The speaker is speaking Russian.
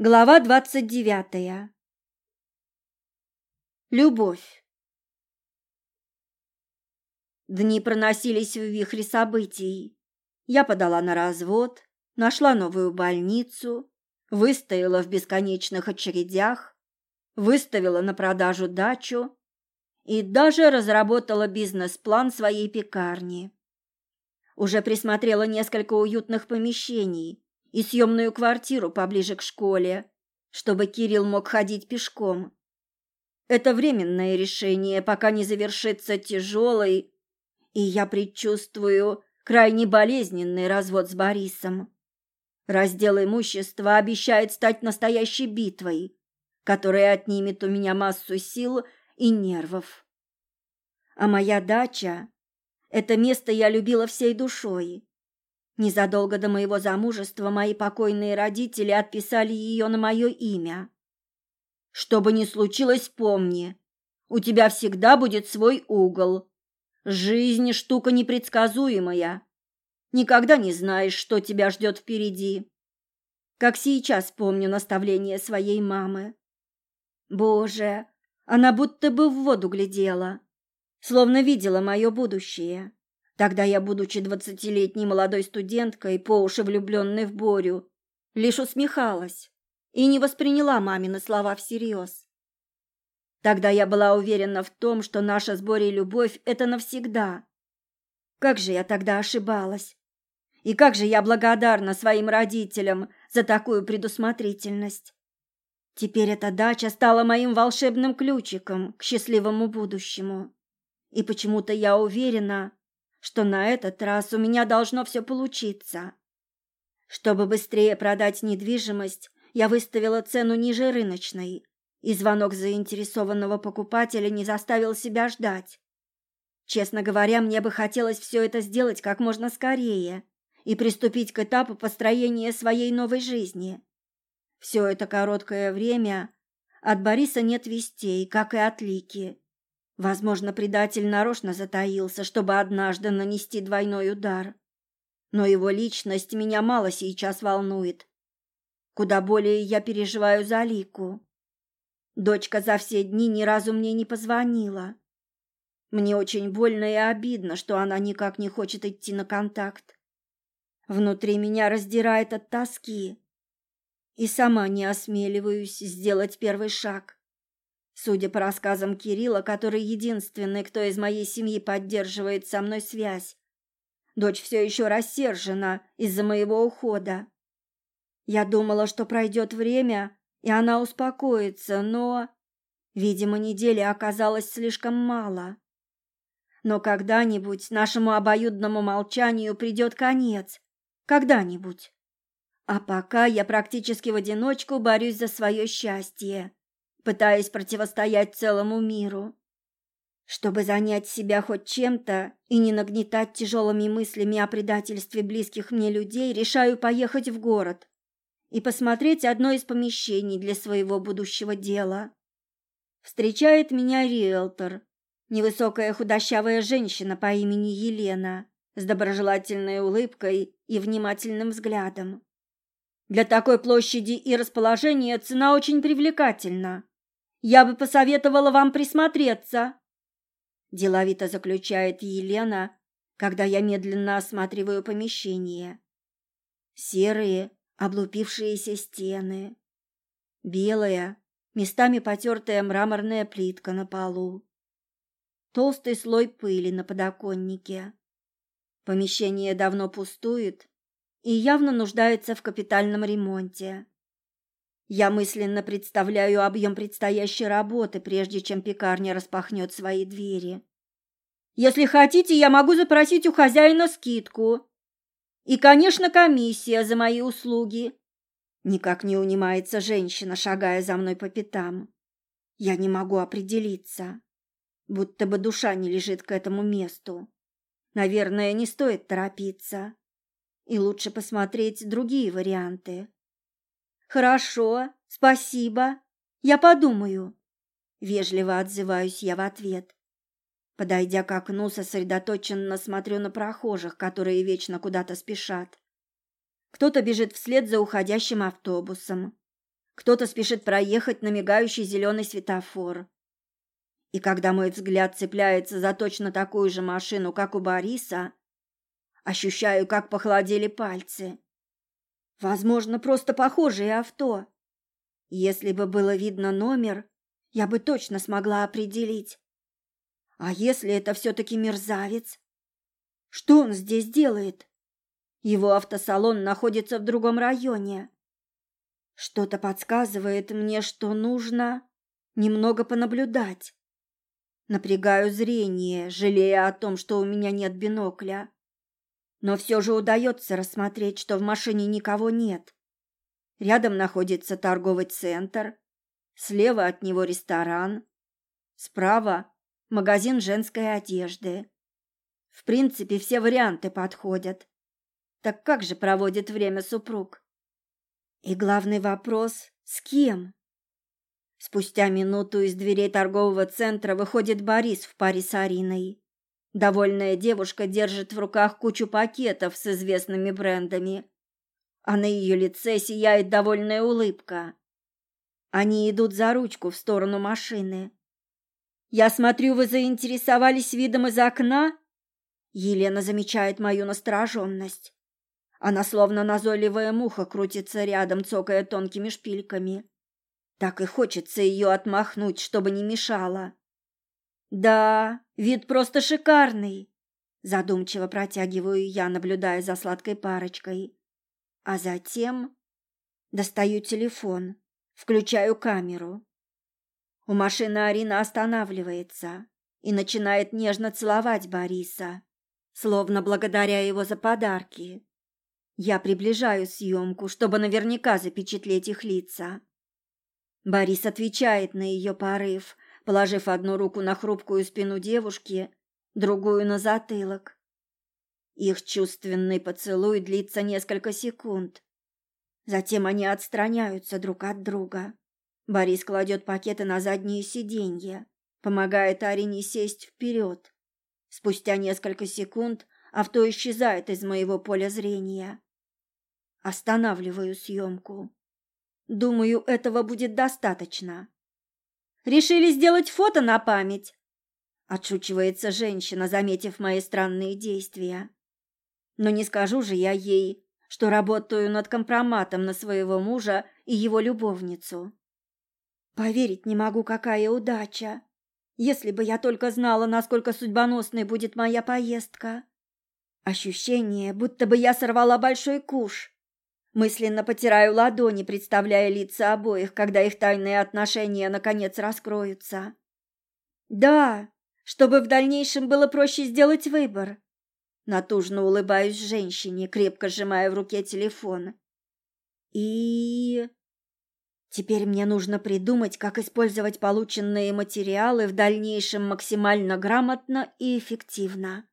Глава двадцать девятая. Любовь. Дни проносились в вихре событий. Я подала на развод, нашла новую больницу, выстояла в бесконечных очередях, выставила на продажу дачу и даже разработала бизнес-план своей пекарни. Уже присмотрела несколько уютных помещений – и съемную квартиру поближе к школе, чтобы Кирилл мог ходить пешком. Это временное решение, пока не завершится тяжелый, и я предчувствую крайне болезненный развод с Борисом. Раздел имущества обещает стать настоящей битвой, которая отнимет у меня массу сил и нервов. А моя дача – это место я любила всей душой. Незадолго до моего замужества мои покойные родители отписали ее на мое имя. Что бы ни случилось, помни, у тебя всегда будет свой угол. Жизнь – штука непредсказуемая. Никогда не знаешь, что тебя ждет впереди. Как сейчас помню наставление своей мамы. Боже, она будто бы в воду глядела, словно видела мое будущее. Тогда я, будучи двадцатилетней молодой студенткой, по уши влюбленной в Борю, лишь усмехалась и не восприняла мамины слова всерьез. Тогда я была уверена в том, что наша с Борей любовь – это навсегда. Как же я тогда ошибалась! И как же я благодарна своим родителям за такую предусмотрительность! Теперь эта дача стала моим волшебным ключиком к счастливому будущему. И почему-то я уверена, что на этот раз у меня должно все получиться. Чтобы быстрее продать недвижимость, я выставила цену ниже рыночной, и звонок заинтересованного покупателя не заставил себя ждать. Честно говоря, мне бы хотелось все это сделать как можно скорее и приступить к этапу построения своей новой жизни. Все это короткое время от Бориса нет вестей, как и от Лики. Возможно, предатель нарочно затаился, чтобы однажды нанести двойной удар. Но его личность меня мало сейчас волнует. Куда более я переживаю за Лику. Дочка за все дни ни разу мне не позвонила. Мне очень больно и обидно, что она никак не хочет идти на контакт. Внутри меня раздирает от тоски. И сама не осмеливаюсь сделать первый шаг. Судя по рассказам Кирилла, который единственный, кто из моей семьи поддерживает со мной связь, дочь все еще рассержена из-за моего ухода. Я думала, что пройдет время, и она успокоится, но, видимо, недели оказалось слишком мало. Но когда-нибудь нашему обоюдному молчанию придет конец. Когда-нибудь. А пока я практически в одиночку борюсь за свое счастье пытаясь противостоять целому миру. Чтобы занять себя хоть чем-то и не нагнетать тяжелыми мыслями о предательстве близких мне людей, решаю поехать в город и посмотреть одно из помещений для своего будущего дела. Встречает меня риэлтор, невысокая худощавая женщина по имени Елена, с доброжелательной улыбкой и внимательным взглядом. Для такой площади и расположения цена очень привлекательна. Я бы посоветовала вам присмотреться. Деловито заключает Елена, когда я медленно осматриваю помещение. Серые, облупившиеся стены. Белая, местами потертая мраморная плитка на полу. Толстый слой пыли на подоконнике. Помещение давно пустует и явно нуждается в капитальном ремонте. Я мысленно представляю объем предстоящей работы, прежде чем пекарня распахнет свои двери. Если хотите, я могу запросить у хозяина скидку. И, конечно, комиссия за мои услуги. Никак не унимается женщина, шагая за мной по пятам. Я не могу определиться. Будто бы душа не лежит к этому месту. Наверное, не стоит торопиться. И лучше посмотреть другие варианты. «Хорошо, спасибо. Я подумаю». Вежливо отзываюсь я в ответ. Подойдя к окну, сосредоточенно смотрю на прохожих, которые вечно куда-то спешат. Кто-то бежит вслед за уходящим автобусом. кто-то спешит проехать на мигающий зеленый светофор. И когда мой взгляд цепляется за точно такую же машину, как у Бориса, ощущаю, как похолодели пальцы. Возможно, просто похожие авто. Если бы было видно номер, я бы точно смогла определить. А если это все-таки мерзавец? Что он здесь делает? Его автосалон находится в другом районе. Что-то подсказывает мне, что нужно немного понаблюдать. Напрягаю зрение, жалея о том, что у меня нет бинокля. Но все же удается рассмотреть, что в машине никого нет. Рядом находится торговый центр, слева от него ресторан, справа магазин женской одежды. В принципе, все варианты подходят. Так как же проводит время супруг? И главный вопрос – с кем? Спустя минуту из дверей торгового центра выходит Борис в паре с Ариной. Довольная девушка держит в руках кучу пакетов с известными брендами, а на ее лице сияет довольная улыбка. Они идут за ручку в сторону машины. «Я смотрю, вы заинтересовались видом из окна?» Елена замечает мою настороженность. Она словно назойливая муха крутится рядом, цокая тонкими шпильками. Так и хочется ее отмахнуть, чтобы не мешала. «Да, вид просто шикарный!» Задумчиво протягиваю я, наблюдая за сладкой парочкой. А затем достаю телефон, включаю камеру. У машины Арина останавливается и начинает нежно целовать Бориса, словно благодаря его за подарки. Я приближаю съемку, чтобы наверняка запечатлеть их лица. Борис отвечает на ее порыв, положив одну руку на хрупкую спину девушки, другую на затылок. Их чувственный поцелуй длится несколько секунд. Затем они отстраняются друг от друга. Борис кладет пакеты на заднее сиденье, помогает Арине сесть вперед. Спустя несколько секунд авто исчезает из моего поля зрения. Останавливаю съемку. Думаю, этого будет достаточно. Решили сделать фото на память? Отшучивается женщина, заметив мои странные действия. Но не скажу же я ей, что работаю над компроматом на своего мужа и его любовницу. Поверить не могу, какая удача. Если бы я только знала, насколько судьбоносной будет моя поездка. Ощущение, будто бы я сорвала большой куш. Мысленно потираю ладони, представляя лица обоих, когда их тайные отношения наконец раскроются. Да, чтобы в дальнейшем было проще сделать выбор. Натужно улыбаюсь женщине, крепко сжимая в руке телефон. И теперь мне нужно придумать, как использовать полученные материалы в дальнейшем максимально грамотно и эффективно.